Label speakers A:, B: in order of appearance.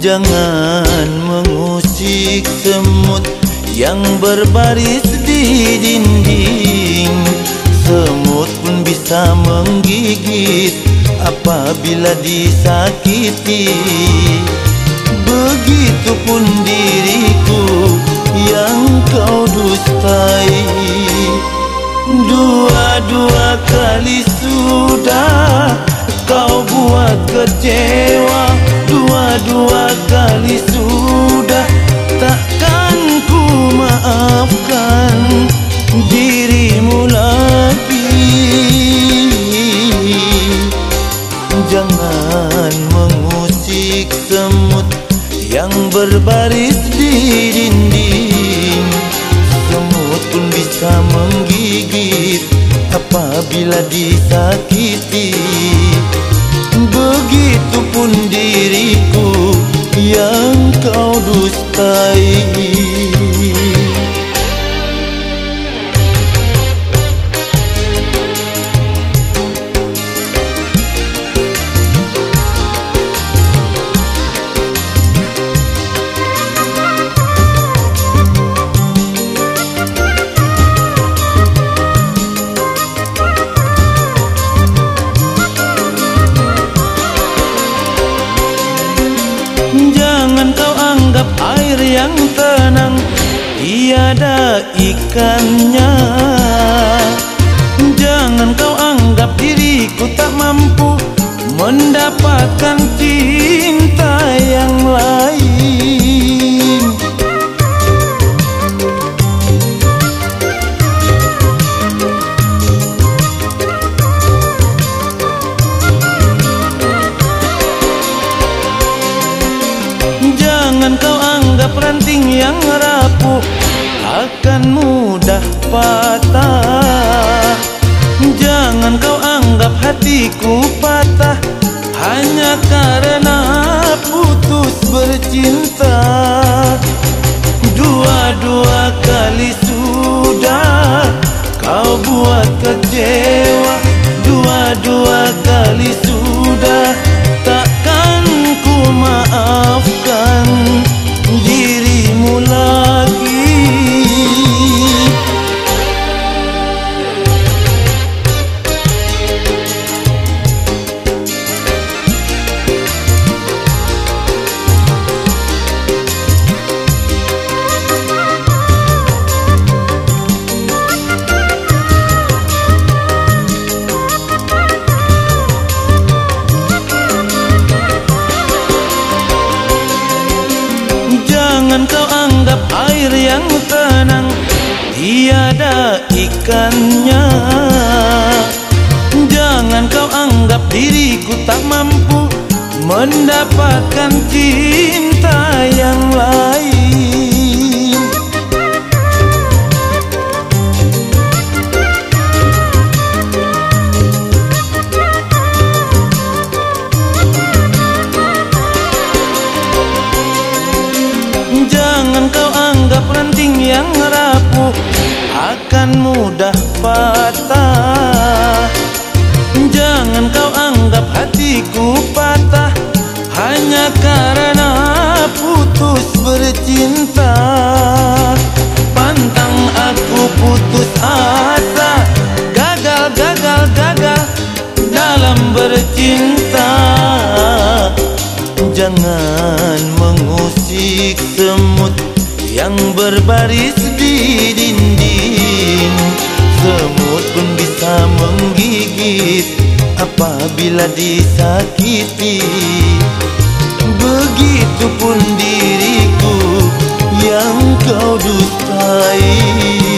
A: Jangan mengusik semut yang berbaris di dinding. Semut pun bisa menggigit apabila disakiti. Begitupun diriku yang kau dustai. Dua-dua kali sudah kau buat kecewa Dua-dua kali sudah takkan ku maafkan dirimu lagi. Jangan mengusik semut yang berbaris di dinding. Semut pun bisa menggigit apabila disakiti. Begitupun diriku yang tenang Tiada ikannya. Jangan kau anggap diriku tak mampu Mendapatkan cinta yang rapuh Akan mudah patah. Jangan kau anggap hatiku patah Tiada ikannya. Jangan kau anggap diriku tak mampu Mendapatkan cinta yang lain. Jangan kau anggap ranting yang mudah patah. Jangan kau anggap hatiku patah Hanya karena putus bercinta. Pantang aku putus asa Gagal, gagal, gagal Dalam bercinta. Jangan mengusik semut yang berbaris di dinding semut pun bisa menggigit apabila disakiti. Begitu pun diriku yang kau dustai.